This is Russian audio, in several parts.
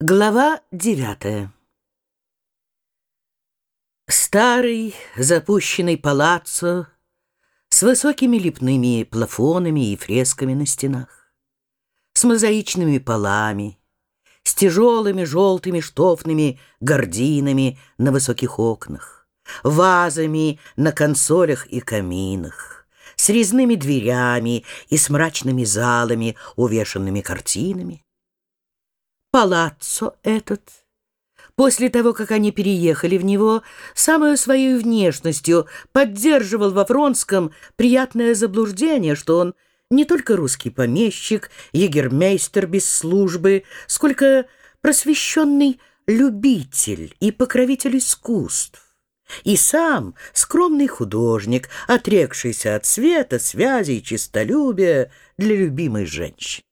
Глава девятая. Старый запущенный палаццо с высокими лепными плафонами и фресками на стенах, с мозаичными полами, с тяжелыми желтыми штофными гардинами на высоких окнах, вазами на консолях и каминах, с резными дверями и с мрачными залами, увешанными картинами, палаццо этот, после того, как они переехали в него, самую своей внешностью поддерживал во Фронском приятное заблуждение, что он не только русский помещик, егермейстер без службы, сколько просвещенный любитель и покровитель искусств. И сам скромный художник, отрекшийся от света, связи и честолюбия для любимой женщины.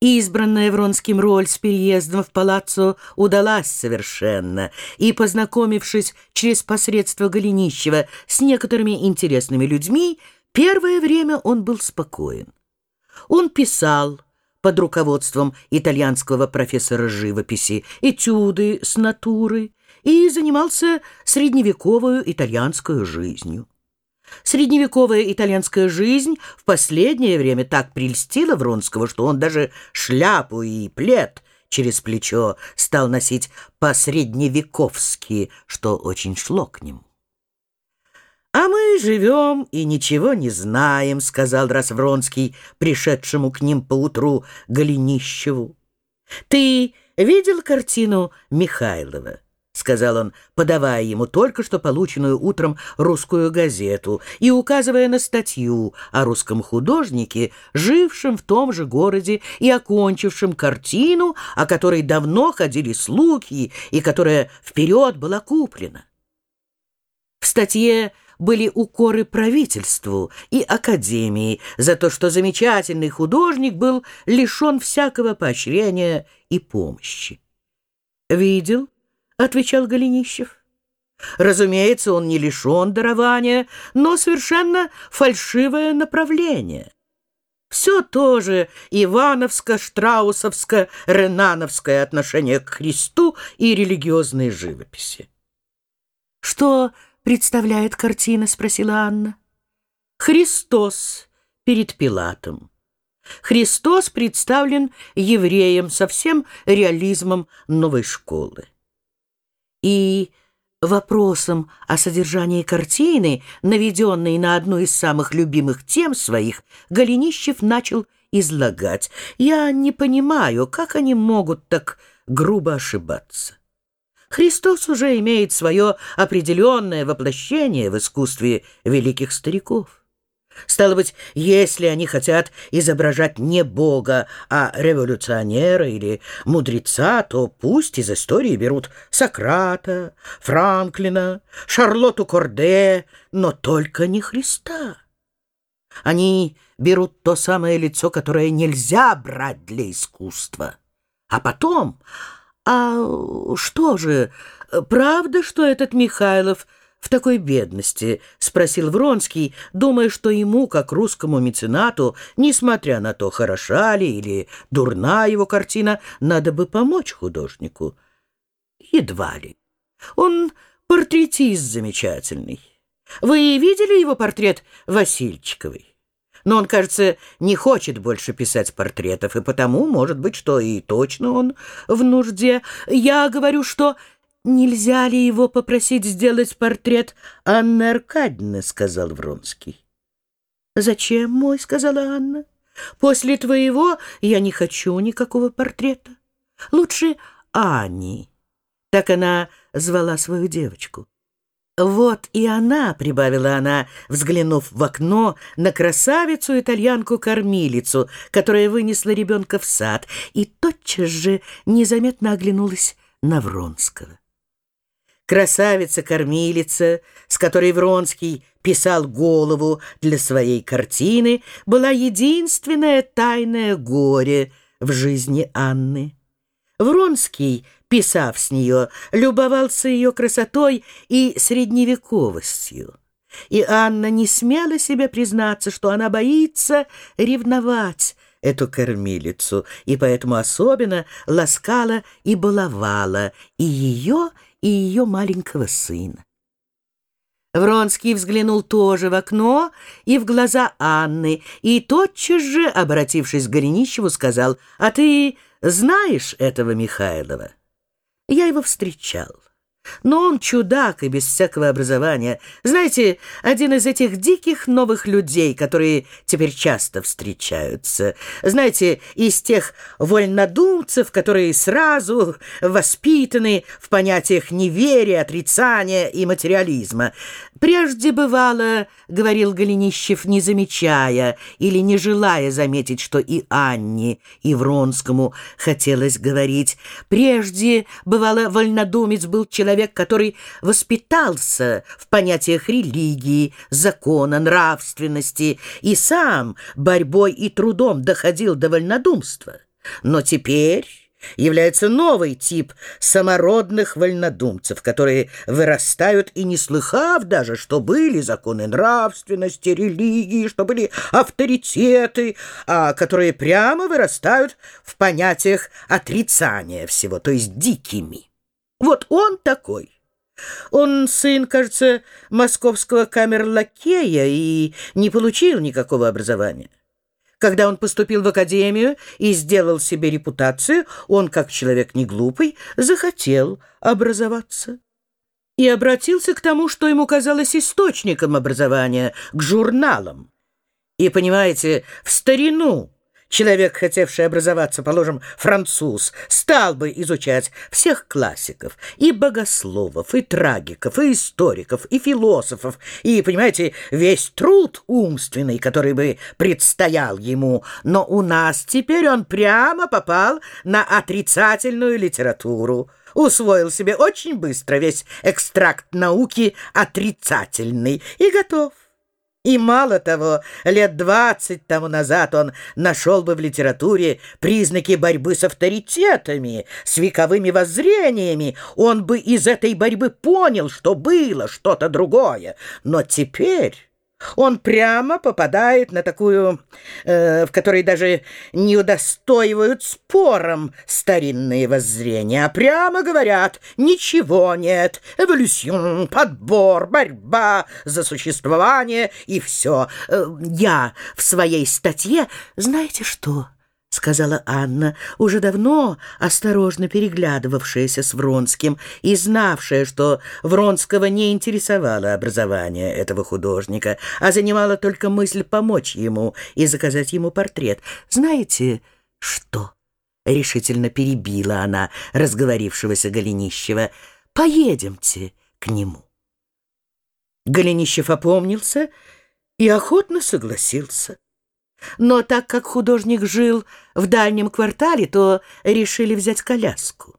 Избранная Вронским роль с переездом в палаццо удалась совершенно, и, познакомившись через посредство Голенищева с некоторыми интересными людьми, первое время он был спокоен. Он писал под руководством итальянского профессора живописи этюды с натуры и занимался средневековую итальянской жизнью. Средневековая итальянская жизнь в последнее время так прельстила Вронского, что он даже шляпу и плед через плечо стал носить по-средневековски, что очень шло к нему. «А мы живем и ничего не знаем», — сказал раз Вронский, пришедшему к ним поутру Голенищеву. «Ты видел картину Михайлова?» — сказал он, подавая ему только что полученную утром русскую газету и указывая на статью о русском художнике, жившем в том же городе и окончившем картину, о которой давно ходили слухи и которая вперед была куплена. В статье были укоры правительству и академии за то, что замечательный художник был лишен всякого поощрения и помощи. «Видел?» — отвечал Голенищев. Разумеется, он не лишен дарования, но совершенно фальшивое направление. Все то же ивановско-штраусовско-ренановское отношение к Христу и религиозной живописи. «Что представляет картина?» — спросила Анна. «Христос перед Пилатом». Христос представлен евреем со всем реализмом новой школы и вопросом о содержании картины, наведенной на одну из самых любимых тем своих, Голенищев начал излагать. «Я не понимаю, как они могут так грубо ошибаться». Христос уже имеет свое определенное воплощение в искусстве великих стариков. Стало быть, если они хотят изображать не Бога, а революционера или мудреца, то пусть из истории берут Сократа, Франклина, Шарлотту Корде, но только не Христа. Они берут то самое лицо, которое нельзя брать для искусства. А потом... А что же, правда, что этот Михайлов в такой бедности?» — спросил Вронский, думая, что ему, как русскому меценату, несмотря на то, хороша ли или дурна его картина, надо бы помочь художнику. Едва ли. Он портретист замечательный. Вы видели его портрет Васильчиковой? Но он, кажется, не хочет больше писать портретов, и потому, может быть, что и точно он в нужде. Я говорю, что «Нельзя ли его попросить сделать портрет Анны Аркадьевны?» — сказал Вронский. «Зачем мой?» — сказала Анна. «После твоего я не хочу никакого портрета. Лучше Ани». Так она звала свою девочку. «Вот и она», — прибавила она, взглянув в окно на красавицу-итальянку-кормилицу, которая вынесла ребенка в сад, и тотчас же незаметно оглянулась на Вронского. Красавица-кормилица, с которой Вронский писал голову для своей картины, была единственное тайное горе в жизни Анны. Вронский, писав с нее, любовался ее красотой и средневековостью. И Анна не смела себе признаться, что она боится ревновать эту кормилицу, и поэтому особенно ласкала и баловала и ее, и ее маленького сына. Вронский взглянул тоже в окно и в глаза Анны, и тотчас же, обратившись к Голенищеву, сказал, «А ты знаешь этого Михайлова?» «Я его встречал». Но он чудак и без всякого образования. Знаете, один из этих диких новых людей, которые теперь часто встречаются. Знаете, из тех вольнодумцев, которые сразу воспитаны в понятиях неверия, отрицания и материализма. Прежде бывало, — говорил Голенищев, не замечая или не желая заметить, что и Анне, и Вронскому хотелось говорить. Прежде, бывало, вольнодумец был человек, который воспитался в понятиях религии, закона, нравственности и сам борьбой и трудом доходил до вольнодумства. Но теперь является новый тип самородных вольнодумцев, которые вырастают и не слыхав даже, что были законы нравственности, религии, что были авторитеты, а которые прямо вырастают в понятиях отрицания всего, то есть дикими. Вот он такой. Он сын, кажется, московского камерлакея и не получил никакого образования. Когда он поступил в академию и сделал себе репутацию, он, как человек не глупый, захотел образоваться. И обратился к тому, что ему казалось источником образования, к журналам. И, понимаете, в старину Человек, хотевший образоваться, положим, француз, стал бы изучать всех классиков, и богословов, и трагиков, и историков, и философов, и, понимаете, весь труд умственный, который бы предстоял ему. Но у нас теперь он прямо попал на отрицательную литературу усвоил себе очень быстро весь экстракт науки отрицательный и готов. И мало того, лет двадцать тому назад он нашел бы в литературе признаки борьбы с авторитетами, с вековыми воззрениями. Он бы из этой борьбы понял, что было что-то другое. Но теперь... Он прямо попадает на такую, э, в которой даже не удостоивают спором старинные воззрения, а прямо говорят «ничего нет, эволюцион, подбор, борьба за существование и все». Э, я в своей статье, знаете что — сказала Анна, уже давно осторожно переглядывавшаяся с Вронским и знавшая, что Вронского не интересовало образование этого художника, а занимала только мысль помочь ему и заказать ему портрет. «Знаете что?» — решительно перебила она разговорившегося Голенищева. «Поедемте к нему». Голенищев опомнился и охотно согласился. Но так как художник жил в дальнем квартале, то решили взять коляску.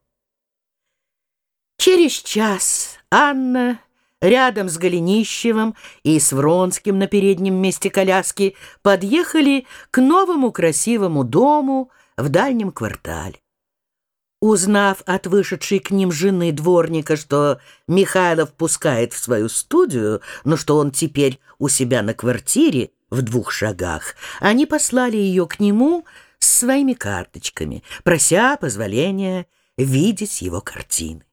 Через час Анна рядом с Голенищевым и с Вронским на переднем месте коляски подъехали к новому красивому дому в дальнем квартале. Узнав от вышедшей к ним жены дворника, что Михайлов пускает в свою студию, но что он теперь у себя на квартире, в двух шагах, они послали ее к нему с своими карточками, прося позволения видеть его картины.